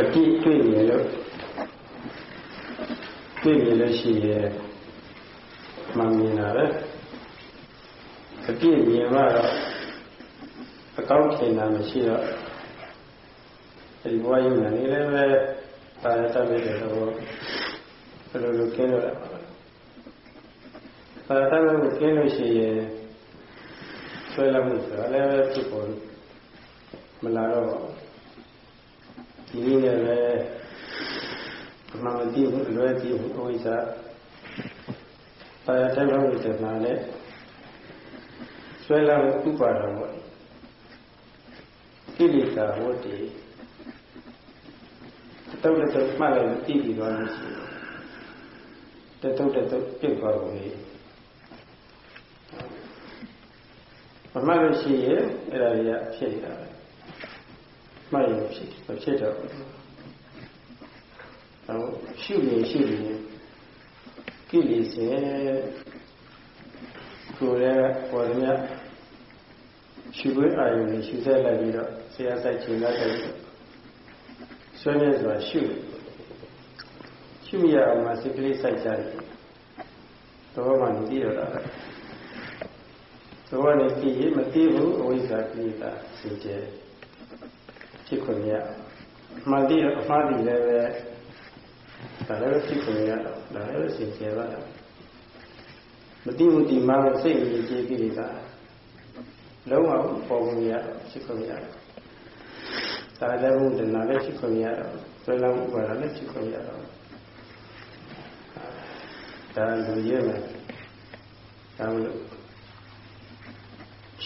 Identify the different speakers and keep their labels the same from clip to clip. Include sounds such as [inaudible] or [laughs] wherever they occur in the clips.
Speaker 1: အပြည့်တွေ့နေလို့တွေ့နေလို့ရှိရင်မှန်မြင်တာပဲအပြည့်မြင်မှတော့အကောင်းထင်တာမရှိတော့ဒီဘဝယုံနေလည်းပဲပါရတတ်တဲ့တော့ဘယ်လိုလိုကျင်းတော့ပါရတတ်လို့ကျင်းလို့ရှိရင်ဆွဲလာမှုဆိုတာလည်းပဲဖြစ်ပေါ်မလာတော့ ဒီနည်းနဲ့ပဲအမှန်တည်းဘူးအလွဲတည်းဘူးအဝိဇ္ဇာပါရတတ်လို့တဲ့နာနဲ့ဆွဲလာမှုဥပါဒံပေါ့ကိလေသာဝတ္တိတုတ်တုတ်မှတ်လိုက်လို့သိပြီးသွားလို့ရှိရင်တတုတ်တတုတ်ပြစ်သွားကုန်လေမမှတ်လို့ရှိရင်အဲ့ဒါကြီးကဖြစ်နေတာပဲ မှတ်ရင်ဖြစ်ဖြစ်တော့အဲရှုနေရှုနေကိလေသာကိုယ်ရဲ့ပေါ်ရမြရှုခွင့်အာရုံနဲ့ရှုဆက်လိုက်ပြီးတော့ဆရာဆိုင်ချိန်လိုက်တယ်ဆွေးနွေးဆိုတာရှုရှုရအောင်မှာစိတ်ကလေးစိုက်ကြတယ်တော့မှမသိရတာတော့လည်းသိရင်မသိဘူးအဝိဇ္ဇာကိလေသာစိတ်ကျဲ ဖြစ်ခွင့်ရမှန်သိတော့အမှားသိလည်းပဲဒါလည်းဖြစ်ခွင့်ရတော့ဒါလည်းစိတ်ကျဲပါတော့မသိဘူးဒီမှာစိတ်ကြီးကြီးကိလေသာလုံးဝပေါ်ဝင်ရဖြစ်ခွင့်ရဒါလည်းဘုဒ္ဓနာလည်းဖြစ်ခွင့်ရတော့ဘယ်လောက်ဥပါဒလည်းဖြစ်ခွင့်ရတော့ဒါလူရဲမယ်ဒါလို့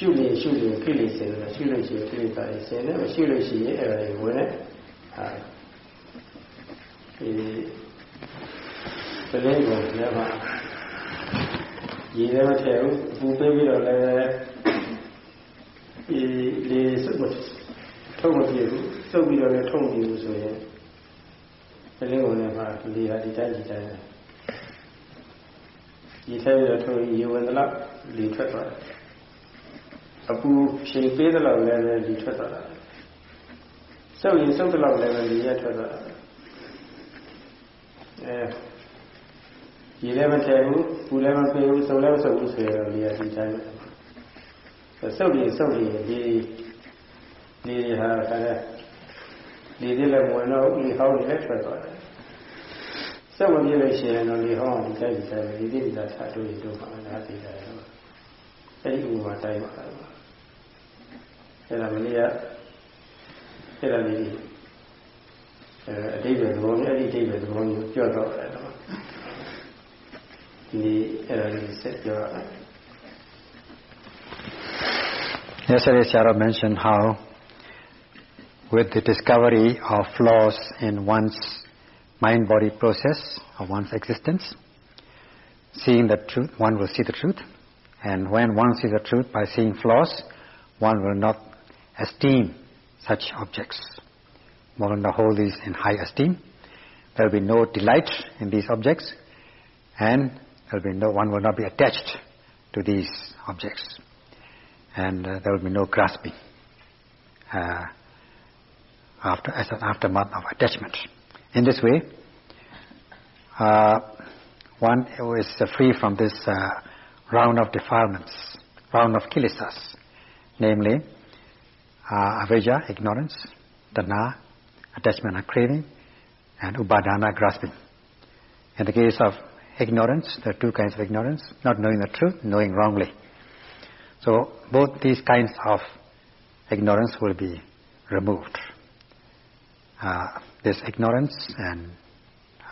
Speaker 1: ရှုနေရှုနေခိလေစေတယ်ရှုလို့ရှိရင်ခိလေသာရေးစင်တယ်မရှုလို့ရှိရင်အဲ့ဒါတွေဝင်နေဟာဒီပလင်းကိုလည်းမှာရေလည်းမထည့်ဘူးပူပေးပြီးတော့လည်းဒီလေစုပ်မထုံမပြဘူးစုပ်ပြီးတော့လည်းထုံမပြဘူးဆိုရင်ပလင်းကိုလည်းမှာလေဟာဒီတိုင်းဒီတိုင်းရေထဲပြီးတော့ထုံရေဝင်သလောက်လေထွက်သွားတယ် အပူရှင်ပေးသလောက်လည်းပဲလေထွက်သွားတာစုပ်ရင်စုပ်သလောက်လည်းပဲလေရထွက်သွားတာအဲရေလည်းမထည့်ဘူးပူလည်းမပေးဘူးစုပ်လည်းမစုပ်ဘူးဆိုရင်လေရဒီတိုင်းစုပ်ပြီးစုပ်ပြီးဒီဒီဟာကလည်းဒီဒီလည်းဝင်တော့ဒီဟောင်းလည်းထွက်သွားတယ်စက်မပြေလို့ရှိရင်တော့ဒီဟောင်းကိုကြိုက်ကြတယ်ဒီဒီကထားတွေ့တို့ပါလားသိတယ်အဲ့ဒီဥပမာတိုင်းပါလား အဲ့ဒါမနေ့ကအဲ့ဒါလေးအဲအတိတ်ပဲသဘောမျိုးအဲ့ဒီအတိတ်ပဲသဘောမျိုးပြောတော့တယ်တော့ဒီအဲ့ဒါလေးဆက်ပြောရအောင်
Speaker 2: Yesterday Sarah mentioned how with the discovery of flaws in one's mind-body process of one's existence, seeing the truth, one will see the truth, and when one sees the truth by seeing flaws, one will not esteem such objects. Not hold these in high esteem. There will be no delight in these objects, and there will be no, one will not be attached to these objects. And uh, there will be no grasping uh, after, as an aftermath of attachment. In this way, uh, one is free from this round of defilements, round of kilesas, namely uh, avijja, ignorance, tanha, attachment and craving, and upadana, grasping. In the case of ignorance, there are two kinds of ignorance, not knowing the truth, knowing wrongly. So both these kinds of ignorance will be removed. Uh, this ignorance and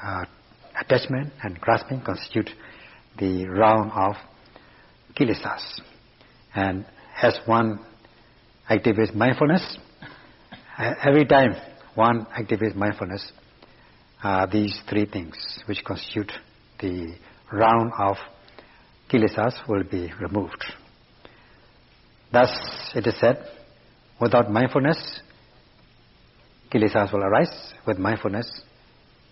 Speaker 2: uh, attachment and grasping constitute the round of kilesas. And as one activates mindfulness, every time one activates mindfulness, uh, these three things which constitute the round of kilesas will be removed. Thus, it is said, without mindfulness, kilesas will arise. With mindfulness,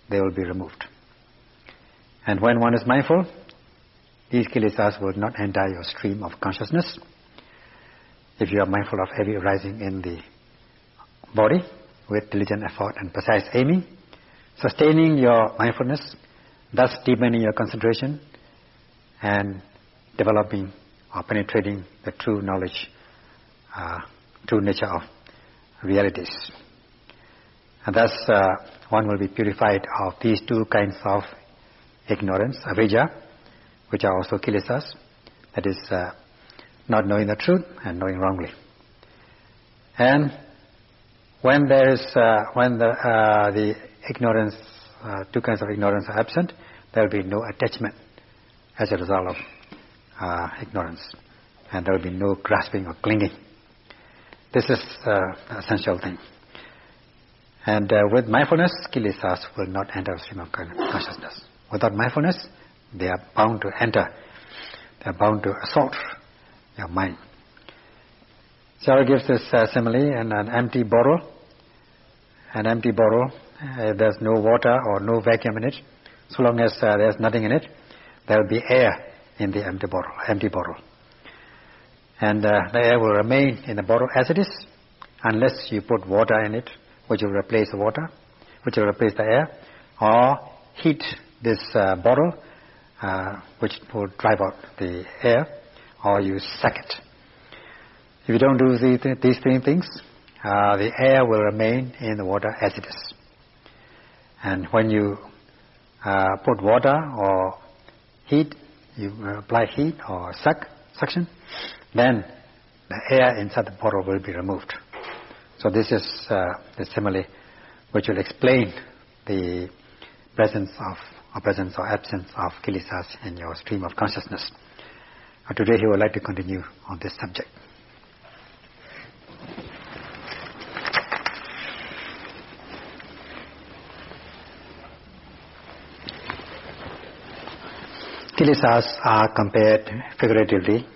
Speaker 2: they will be removed. And when one is mindful, these kilesas will not enter your stream of consciousness. If you are mindful of heavy arising in the body, with diligent effort and precise aiming, sustaining your mindfulness, thus deepening your concentration and developing or penetrating the true knowledge, uh, true nature of realities. And thus uh, one will be purified of these two kinds of ignorance, avijja, which are also kilesas, that is uh, not knowing the truth and knowing wrongly. And when there is, uh, when the, uh, the ignorance, uh, two kinds of ignorance are absent, there will be no attachment as a result of uh, ignorance. And there will be no grasping or clinging. This is uh, the essential thing. And uh, with mindfulness, kilesas will not enter stream of consciousness. Without mindfulness, they are bound to enter. They are bound to assault your mind. Sarah gives this uh, simile in an empty bottle. An empty bottle, uh, there's no water or no vacuum in it. So long as uh, there's nothing in it, there will be air in the empty bottle. Empty bottle, and uh, the air will remain in the bottle as it is, unless you put water in it, which will replace the water, which will replace the air, or heat this uh, bottle, uh, which will drive out the air, or you suck it. If you don't do the, these three things, uh, the air will remain in the water as it is. And when you uh, put water or heat, you apply heat or suck, suction, then the air inside the bottle will be removed. So this is uh, the simile which will explain the presence of or presence or absence of kilesas in your stream of consciousness. Uh, today he would like to continue on this subject. Kilesas are compared figuratively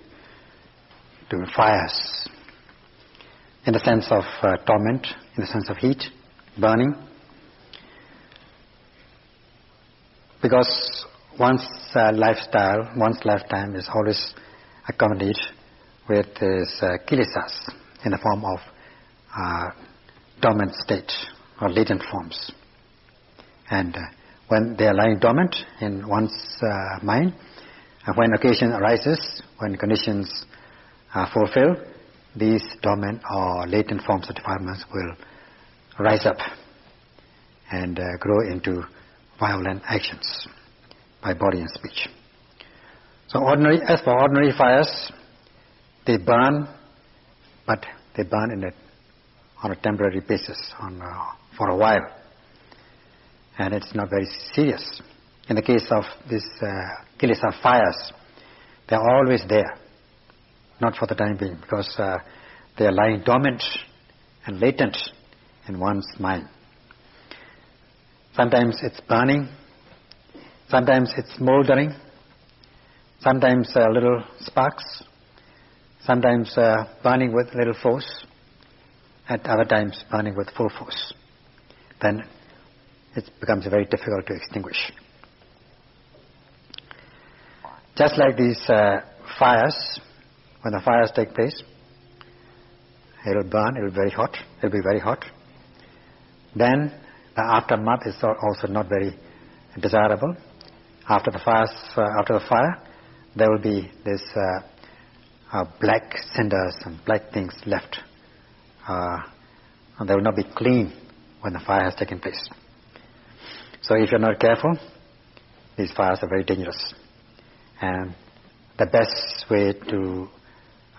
Speaker 2: to fires in the sense of uh, torment, in the sense of heat, burning. Because one's uh, lifestyle, one's lifetime is always accompanied with this uh, kilesas in the form of uh, dormant state or latent forms. And uh, when they are lying dormant in one's uh, mind, when occasion arises, when conditions are fulfilled, these dormant or latent forms of defilements will rise up and uh, grow into violent actions by body and speech. So ordinary, as for ordinary fires, they burn, but they burn in a, on a temporary basis, on, uh, for a while, and it's not very serious. In the case of these uh, kilesa fires, they're always there not for the time being, because uh, they are lying dormant and latent in one's mind. Sometimes it's burning, sometimes it's smoldering, sometimes uh, little sparks, sometimes uh, burning with little force, at other times burning with full force. Then it becomes very difficult to extinguish. Just like these uh, fires, when the fires take place, it will burn, it will be very hot, it will be very hot. Then the aftermath is also not very desirable. After the fires, uh, after the fire, there will be this uh, uh, black cinders and black things left. And they will not be clean when the fire has taken place. So if you're not careful, these fires are very dangerous. And the best way to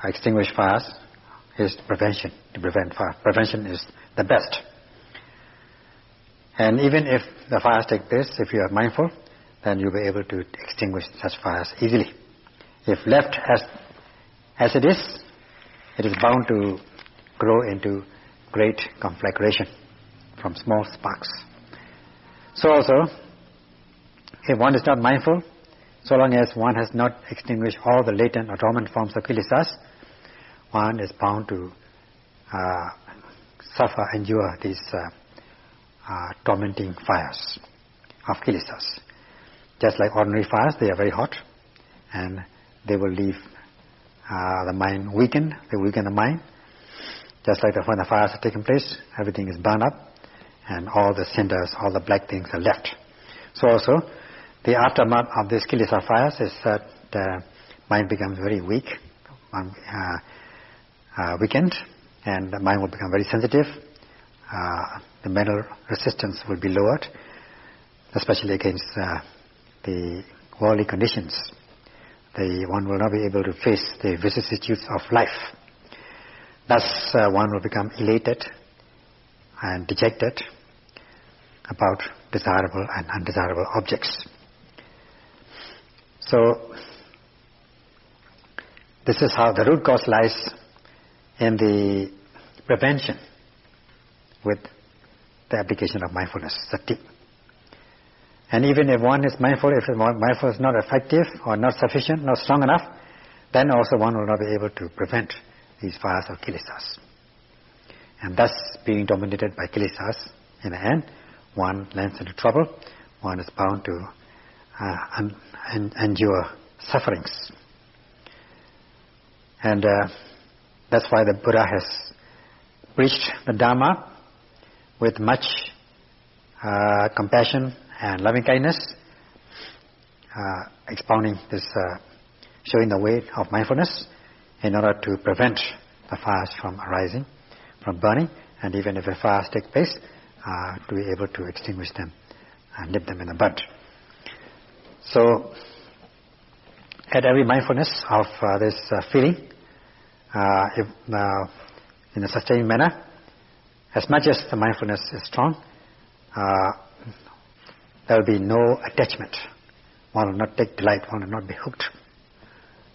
Speaker 2: extinguish fires is prevention, to prevent fire. Prevention is the best. And even if the fires take place, if you are mindful, then you'll be able to extinguish such fires easily. If left as, as it is, it is bound to grow into great conflagration from small sparks. So also, if one is not mindful, so long as one has not extinguished all the latent or dormant forms of kilesas, one is bound to uh, suffer, endure these uh, uh, tormenting fires of kilesas. Just like ordinary fires, they are very hot, and they will leave uh, the mind weakened. They weaken the mind. Just like the, when the fires are taking place, everything is burned up and all the cinders, all the black things are left. So also, the aftermath of these kilesa fires is that the mind becomes very weak, um, uh, uh, weakened, and the mind will become very sensitive. Uh, the mental resistance will be lowered, especially against uh, the worldly conditions. The one will not be able to face the vicissitudes of life. Thus, uh, one will become elated and dejected about desirable and undesirable objects. So, this is how the root cause lies in the prevention with the application of mindfulness, sati. And even if one is mindful, if mindful is not effective or not sufficient, not strong enough, then also one will not be able to prevent these fires of kilesas. And thus, being dominated by kilesas, in the end, one lands into trouble, one is bound to uh, endure sufferings. And uh, that's why the Buddha has preached the Dharma with much uh, compassion and loving kindness, uh, expounding this, uh, showing the way of mindfulness in order to prevent the fires from arising, from burning, and even if the fires take place, uh, to be able to extinguish them and nip them in the bud. So, at every mindfulness of uh, this uh, feeling, uh, if, in a sustained manner, as much as the mindfulness is strong, there will be no attachment. One will not take delight, one will not be hooked,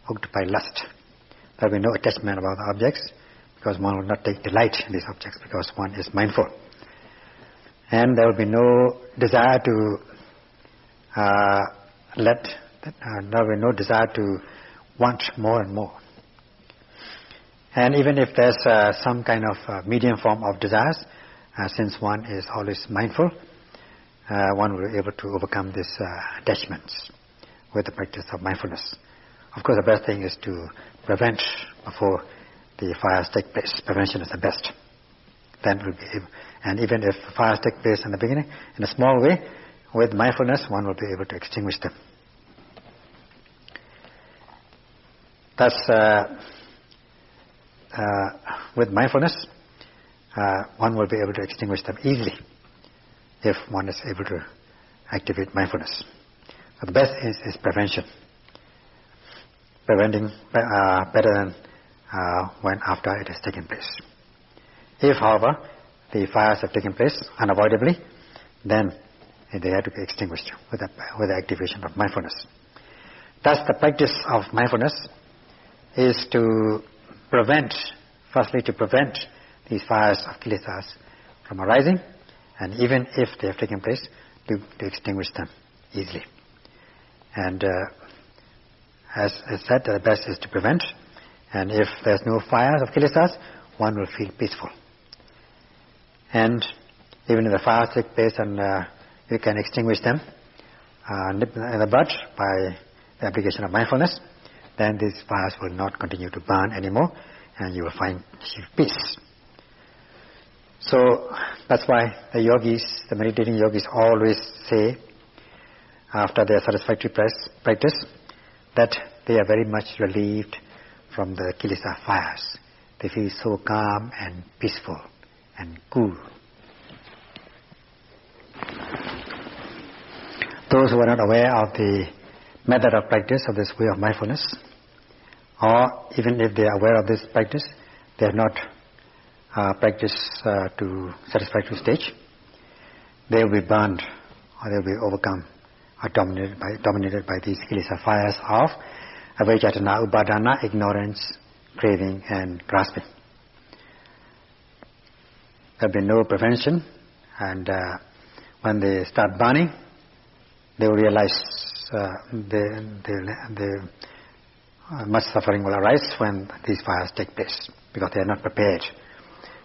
Speaker 2: hooked by lust. There will be no attachment about the objects because one will not take delight in these objects because one is mindful. And there will be no desire to uh, let, uh, there will be no desire to want more and more. And even if there's uh, some kind of uh, medium form of desires, uh, since one is always mindful, uh, one will be able to overcome these uh, attachments with the practice of mindfulness. Of course, the best thing is to prevent before the fires take place. Prevention is the best. Then we'll be able, and even if fires take place in the beginning, in a small way, with mindfulness, one will be able to extinguish them. Thus, uh, uh, with mindfulness, uh, one will be able to extinguish them easily if one is able to activate mindfulness. The best is, is prevention. Preventing uh, better than uh, when after it has taken place. If, however, the fires have taken place unavoidably, then they have to be extinguished with the, with the activation of mindfulness. Thus, the practice of mindfulness is to prevent, firstly to prevent these fires of kilesas from arising, and even if they have taken place, to, to extinguish them easily. And uh, as I said, the best is to prevent, and if there's no fires of kilesas, one will feel peaceful. And even if the fires take place and uh, you can extinguish them uh, in the bud by the application of mindfulness, then these fires will not continue to burn anymore and you will find peace. So that's why the yogis, the meditating yogis always say after their satisfactory practice that they are very much relieved from the kilesa fires. They feel so calm and peaceful and cool. Those who are not aware of the method of practice of this way of mindfulness, or even if they are aware of this practice, they have not uh, practiced uh, to satisfactory stage, they will be burned or they will be overcome or dominated by, dominated by these kilesa fires of avijja tanha, upadana, ignorance, craving and grasping. There will be no prevention and uh, when they start burning, they will realize uh, uh, much suffering will arise when these fires take place because they are not prepared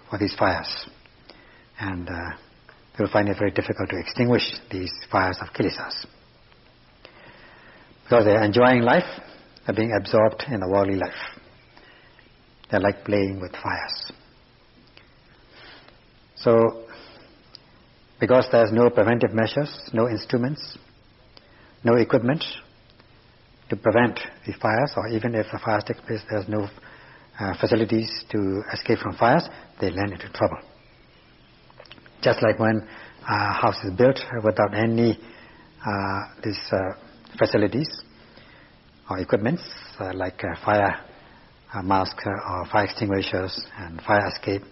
Speaker 2: for these fires. And uh, will find it very difficult to extinguish these fires of kilesas. Because they are enjoying life, they are being absorbed in the worldly life. They are like playing with fires. So, because there's no preventive measures, no instruments, no equipment to prevent the fires, or even if the fires take place, there's no uh, facilities to escape from fires, they land into trouble. Just like when a house is built without any uh, these uh, facilities or equipments uh, like uh, fire uh, mask or fire extinguishers and fire escape,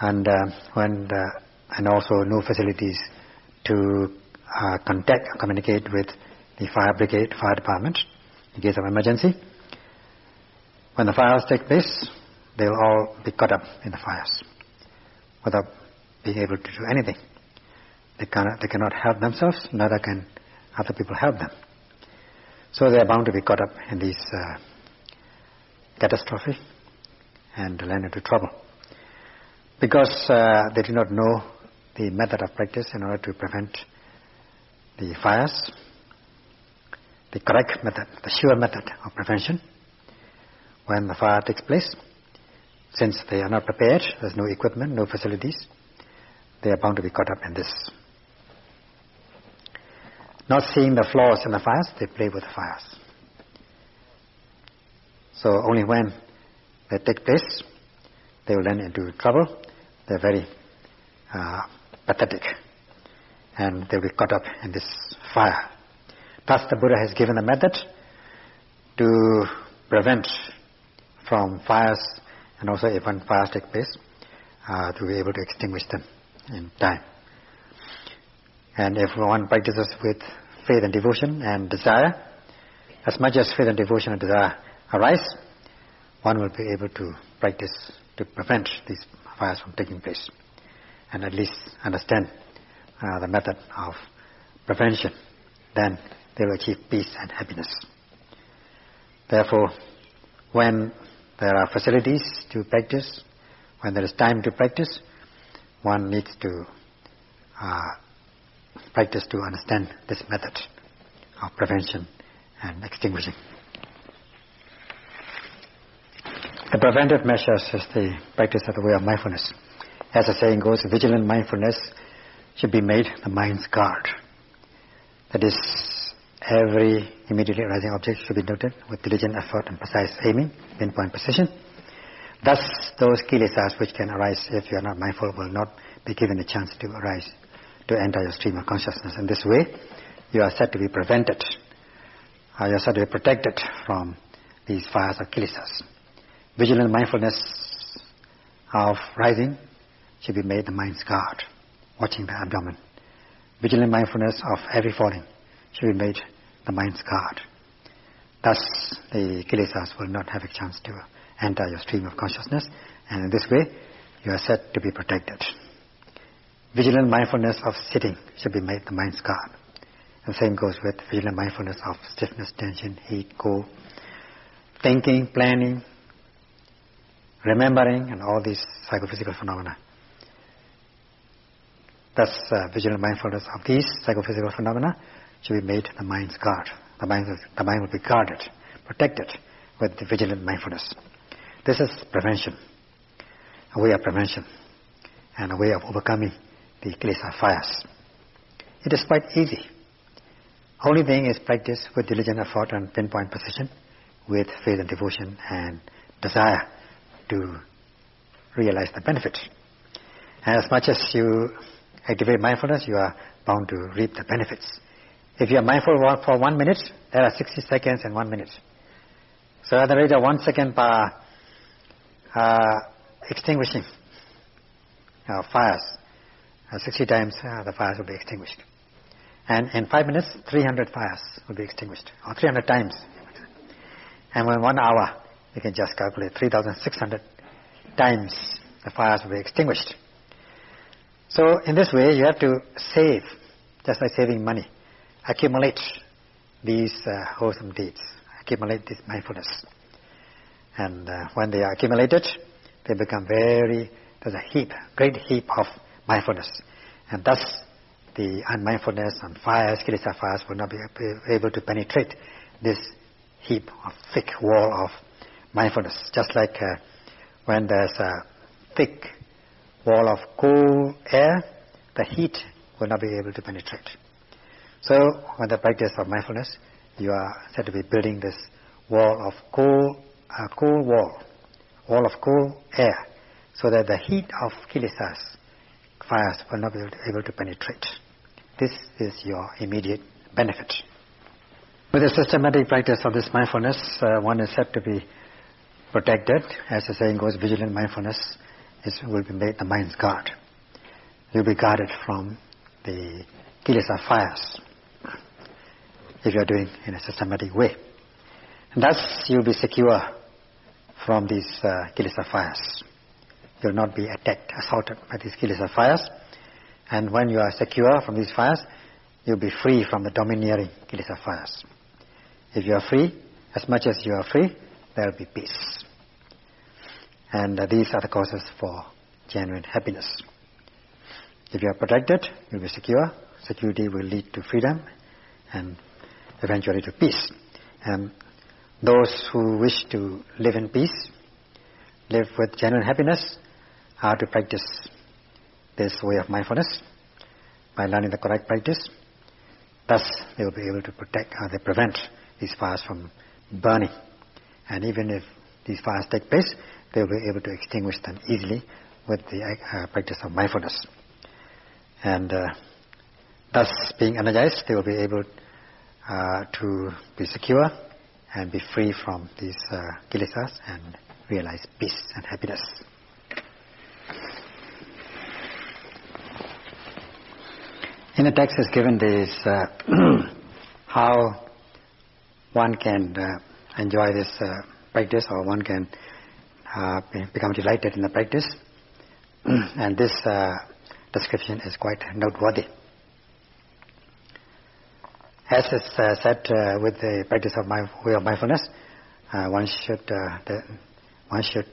Speaker 2: and when the, and also no facilities to contact communicate with the fire brigade, fire department in case of emergency. When the fires take place, they'll all be caught up in the fires without being able to do anything. They cannot, they cannot help themselves, neither can other people help them. So they are bound to be caught up in these uh, catastrophe and land into trouble. Because uh, they do not know the method of practice in order to prevent the fires, the correct method, the sure method of prevention when the fire takes place. Since they are not prepared, there's no equipment, no facilities, they are bound to be caught up in this. Not seeing the flaws in the fires, they play with the fires. So only when they take place, they will run into trouble. They're very uh, pathetic, and they will be caught up in this fire. Thus, the Buddha has given a method to prevent from fires and also if when fires take place, uh, to be able to extinguish them in time. And if one practices with faith and devotion and desire, as much as faith and devotion and desire arise, one will be able to practice to prevent these fires from taking place and at least understand uh, the method of prevention. Then they will achieve peace and happiness. Therefore, when there are facilities to practice. When there is time to practice, one needs to uh, practice to understand this method of prevention and extinguishing. The preventive measures is the practice of the way of mindfulness. As the saying goes, vigilant mindfulness should be made the mind's guard. That is, Every immediately arising object should be noted with diligent effort and precise aiming, pinpoint precision. Thus, those kilesas which can arise if you are not mindful will not be given a chance to arise, to enter your stream of consciousness. In this way, you are said to be prevented, uh, you are said to be protected from these fires of kilesas. Vigilant mindfulness of rising should be made the mind's guard, watching the abdomen. Vigilant mindfulness of every falling should be made the mind's guard. Thus, the kilesas will not have a chance to enter your stream of consciousness, and in this way, you are said to be protected. Vigilant mindfulness of sitting should be made the mind's guard. The same goes with vigilant mindfulness of stiffness, tension, heat, cold, thinking, planning, remembering, and all these psychophysical phenomena. Thus, uh, vigilant mindfulness of these psychophysical phenomena should be made the mind's guard. The mind, the mind will be guarded, protected with vigilant mindfulness. This is prevention, a way of prevention, and a way of overcoming the kilesa fires. It is quite easy. Only thing is practice with diligent effort and pinpoint precision, with faith and devotion and desire to realize the benefit. And as much as you activate mindfulness, you are bound to reap the benefits. If you are mindful for one minute, there are 60 seconds and one minute. So at the rate of one second per uh, extinguishing uh, fires, uh, 60 times uh, the fires will be extinguished. And in five minutes, 300 fires will be extinguished, or 300 times. And in one hour, you can just calculate 3,600 times the fires will be extinguished. So in this way, you have to save, just like saving money accumulate these uh, wholesome deeds, accumulate this mindfulness. And uh, when they are accumulated, they become very, there's a heap, great heap of mindfulness. And thus, the unmindfulness and fires, kilesa fires, will not be able to penetrate this heap of thick wall of mindfulness. Just like uh, when there's a thick wall of cool air, the heat will not be able to penetrate. So when the practice of mindfulness, you are said to be building this wall of cool, uh, cool wall, wall of cool air, so that the heat of kilesas, fires, will not be able to penetrate. This is your immediate benefit. With the systematic practice of this mindfulness, uh, one is said to be protected. As the saying goes, vigilant mindfulness is, will be made the mind's guard. You'll be guarded from the kilesa fires if you are doing in a systematic way. And thus you'll be secure from these uh, kilesa fires. You'll not be attacked, assaulted by these kilesa fires. And when you are secure from these fires, you'll be free from the domineering kilesa fires. If you are free, as much as you are free, there will be peace. And uh, these are the causes for genuine happiness. If you are protected, you'll be secure. Security will lead to freedom and eventually to peace. And those who wish to live in peace, live with genuine happiness, are to practice this way of mindfulness by learning the correct practice. Thus, they will be able to protect, or uh, they prevent these fires from burning. And even if these fires take place, they will be able to extinguish them easily with the uh, practice of mindfulness. And uh, thus, being energized, they will be able uh, to be secure and be free from these uh, kilesas and realize peace and happiness. In the text is given this uh, [clears throat] how one can uh, enjoy this uh, practice or one can uh, become delighted in the practice. [clears throat] and this uh, description is quite noteworthy. As is uh, said uh, with the practice of my, way of mindfulness, uh, one should uh, the, one should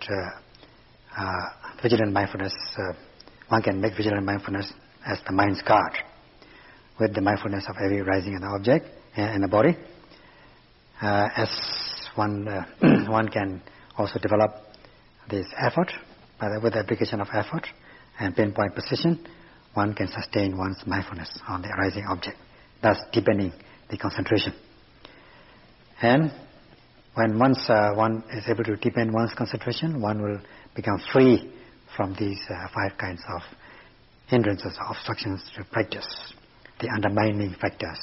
Speaker 2: uh, vigilant mindfulness. one can make vigilant mindfulness as the mind's guard, with the mindfulness of every rising in the object and the body. as one [clears throat] one can also develop this effort, with the application of effort and pinpoint precision, one can sustain one's mindfulness on the arising object, thus deepening the concentration. And when once uh, one is able to deepen one's concentration, one will become free from these uh, five kinds of hindrances or obstructions to practice, the undermining factors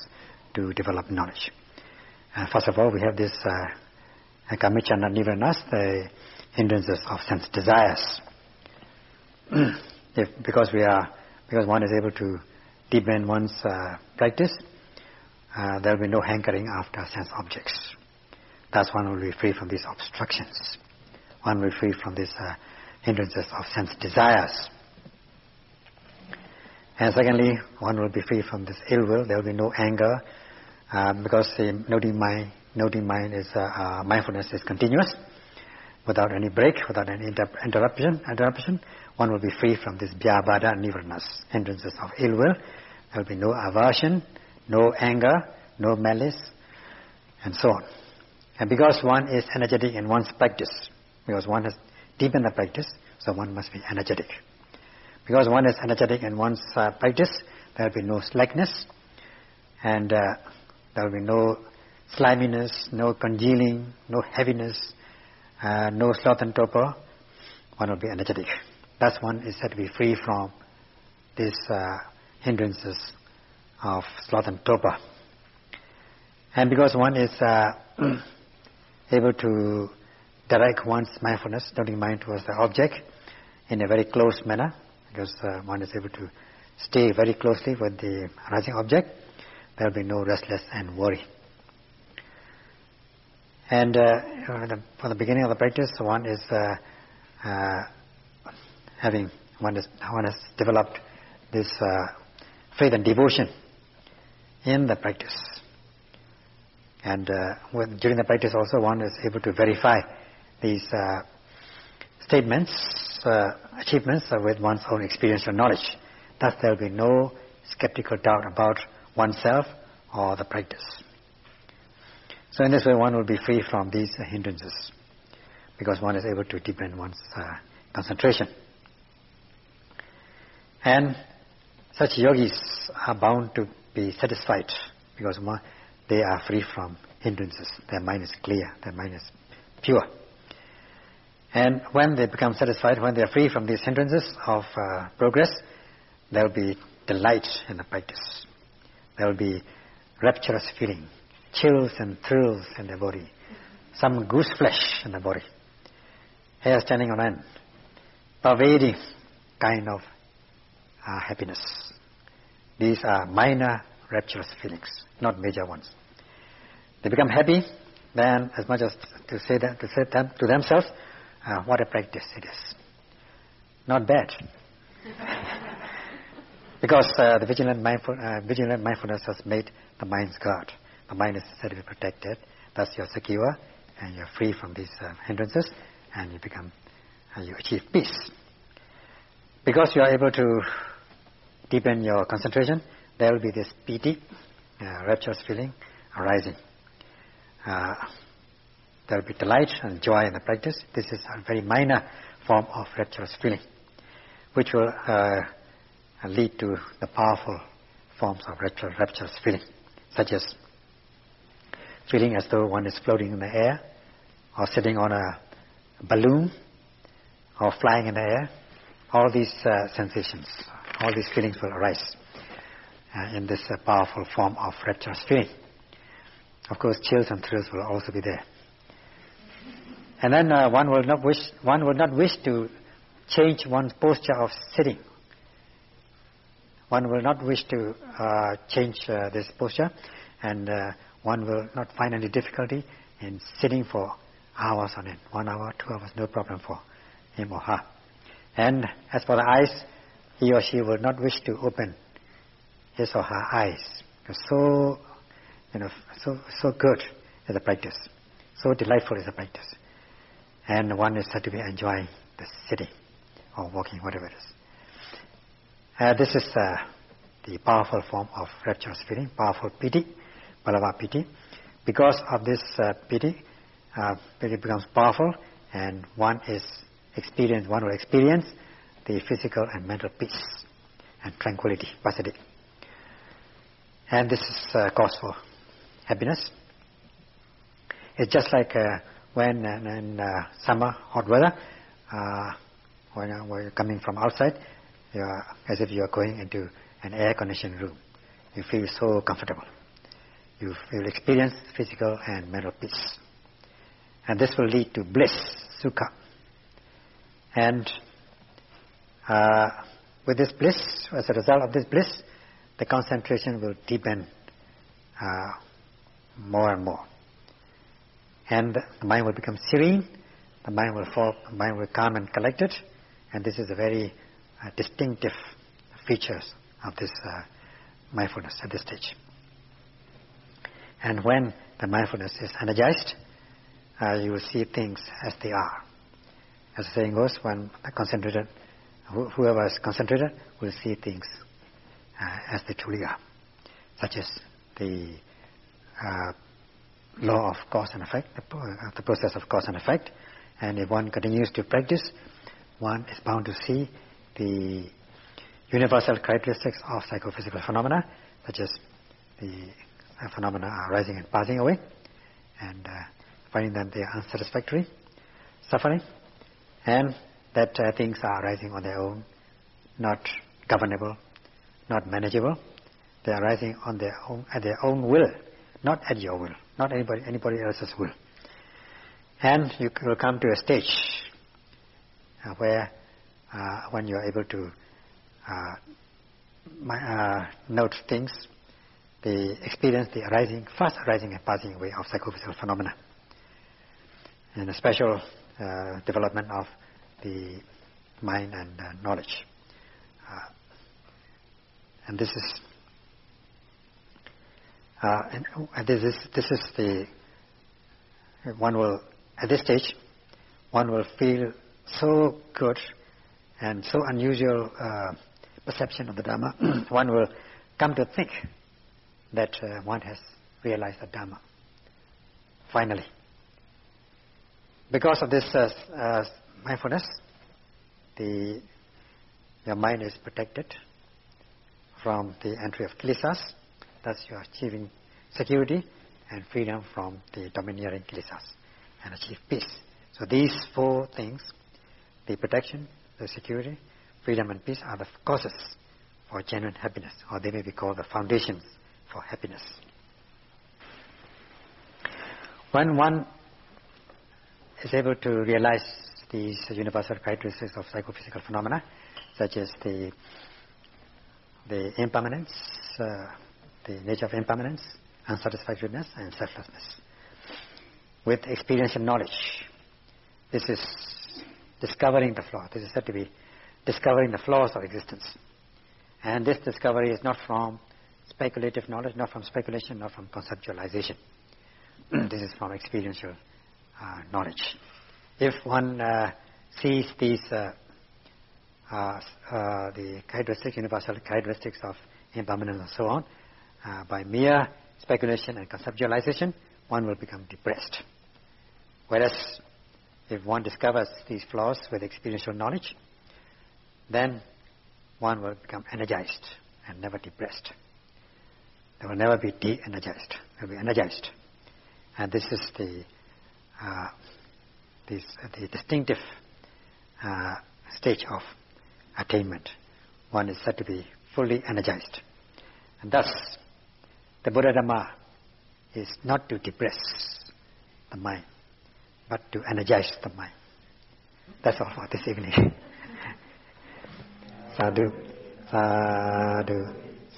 Speaker 2: to develop knowledge. Uh, first of all, we have this uh, Kamacchanda Nivaranas, the hindrances of sense desires. [clears throat] if, because we are, because one is able to deepen one's uh, practice, uh, there will be no hankering after sense objects. Thus one will be free from these obstructions. One will be free from these uh, hindrances of sense desires. And secondly, one will be free from this ill will. There will be no anger uh, because the noting mind, noting mind is uh, uh, mindfulness is continuous without any break, without any inter interruption, interruption, one will be free from this vyapada nivaranas, hindrances of ill will. There will be no aversion, no anger, no malice, and so on. And because one is energetic in one's practice, because one has deepened the practice, so one must be energetic. Because one is energetic in one's uh, practice, there will be no slackness, and uh, there will be no sliminess, no congealing, no heaviness, uh, no sloth and torpor, one will be energetic. Thus one is said to be free from these uh, hindrances of sloth and torpor. And because one is uh, [clears throat] able to direct one's mindfulness, noting mind towards the object in a very close manner, because uh, one is able to stay very closely with the arising object, there will be no restless and worry. And uh, from the beginning of the practice, one is uh, uh, having one, is, one has developed this uh, faith and devotion in the practice. And uh, when, during the practice also one is able to verify these uh, statements, achievements with one's own experience and knowledge. Thus there will be no skeptical doubt about oneself or the practice. So in this way one will be free from these uh, hindrances because one is able to deepen one's uh, concentration. And such yogis are bound to be satisfied because they are free from hindrances. Their mind is clear, their mind is pure. And when they become satisfied, when they are free from these hindrances of uh, progress, there will be delight in the practice. There will be rapturous feeling, chills and thrills in the body, some goose flesh in the body, hair standing on end, pervading kind of uh, happiness. These are minor rapturous feelings, not major ones. They become happy, then as much as to say that to say them, to themselves, uh, what a practice it is. Not bad. [laughs] because uh, the vigilant, mindful, uh, vigilant mindfulness has made the mind's guard. The mind is said to be protected. Thus you're secure and you're free from these uh, hindrances and you become, uh, you achieve peace. Because you are able to deepen your concentration, there will be this piti, uh, rapturous feeling arising. Uh, there will be delight and joy in the practice. This is a very minor form of rapturous feeling, which will uh, lead to the powerful forms of rapturous feeling, such as feeling as though one is floating in the air, or sitting on a balloon, or flying in the air. All these uh, sensations, all these feelings will arise uh, in this uh, powerful form of rapturous feeling. Of course, chills and thrills will also be there. And then uh, one will not wish one will not wish to change one's posture of sitting. One will not wish to uh, change uh, this posture, and uh, one will not find any difficulty in sitting for hours on end. One hour, two hours, no problem for him or her. And as for the eyes, he or she will not wish to open his or her eyes. So, you know, so so good is the practice. So delightful is the practice and one is said to be enjoying the sitting or walking, whatever it is. Uh, this is uh, the powerful form of rapturous feeling, powerful piti, balava piti. Because of this uh, piti, uh, piti becomes powerful, and one is experience, one will experience the physical and mental peace and tranquility, passaddhi. And this is uh, cause for happiness. It's just like uh, when in uh, summer hot weather, uh, when, uh, when you're coming from outside, you are as if you are going into an air-conditioned room. You feel so comfortable. You will experience physical and mental peace. And this will lead to bliss, sukha. And uh, with this bliss, as a result of this bliss, the concentration will deepen uh, more and more and the mind will become serene, the mind will fall, the mind will calm and collected, and this is a very uh, distinctive features of this uh, mindfulness at this stage. And when the mindfulness is energized, uh, you will see things as they are. As the saying goes, when concentrated, wh- whoever is concentrated will see things as they truly are, such as the uh, law of cause and effect, the process of cause and effect. And if one continues to practice, one is bound to see the universal characteristics of psychophysical phenomena, such as the phenomena are rising and passing away, and uh, finding that they are unsatisfactory, suffering, and that uh, things are arising on their own, not governable, not manageable. They are arising on their own at their own will, not at your will not anybody, anybody else's will. And you will come to a stage uh, where uh, when you are able to uh, my, uh, note things, the experience the arising, fast arising and passing away of psychophysical phenomena. And a special uh, development of the mind and uh, knowledge. And this is uh, and this is this is the one will at this stage one will feel so good and so unusual uh, perception of the Dharma. [clears throat] one will come to think that uh, one has realized the Dharma finally. Because of this uh, uh, mindfulness, the your mind is protected from the entry of kilesas. Thus you are achieving security and freedom from the domineering kilesas and achieve peace. So these four things, the protection, the security, freedom and peace are the causes for genuine happiness or they may be called the foundations for happiness. When one is able to realize these universal characteristics of psychophysical phenomena, such as the the impermanence, uh, the nature of impermanence, unsatisfactoriness, and selflessness. With experiential knowledge, this is discovering the flaw. This is said to be discovering the flaws of existence. And this discovery is not from speculative knowledge, not from speculation, not from conceptualization. [clears throat] this is from experiential uh, knowledge. If one uh, sees these uh, the characteristics, universal characteristics of impermanence and so on, uh, by mere speculation and conceptualization, one will become depressed. Whereas if one discovers these flaws with experiential knowledge, then one will become energized and never depressed. They will never be de-energized. They will be energized. And this is the, uh, this, uh, the distinctive uh, stage of attainment. One is said to be fully energized. And thus, the Buddha Dhamma is not to depress the mind, but to energize the mind. That's all for this evening. [laughs] sadhu, sadhu,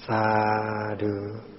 Speaker 2: sadhu.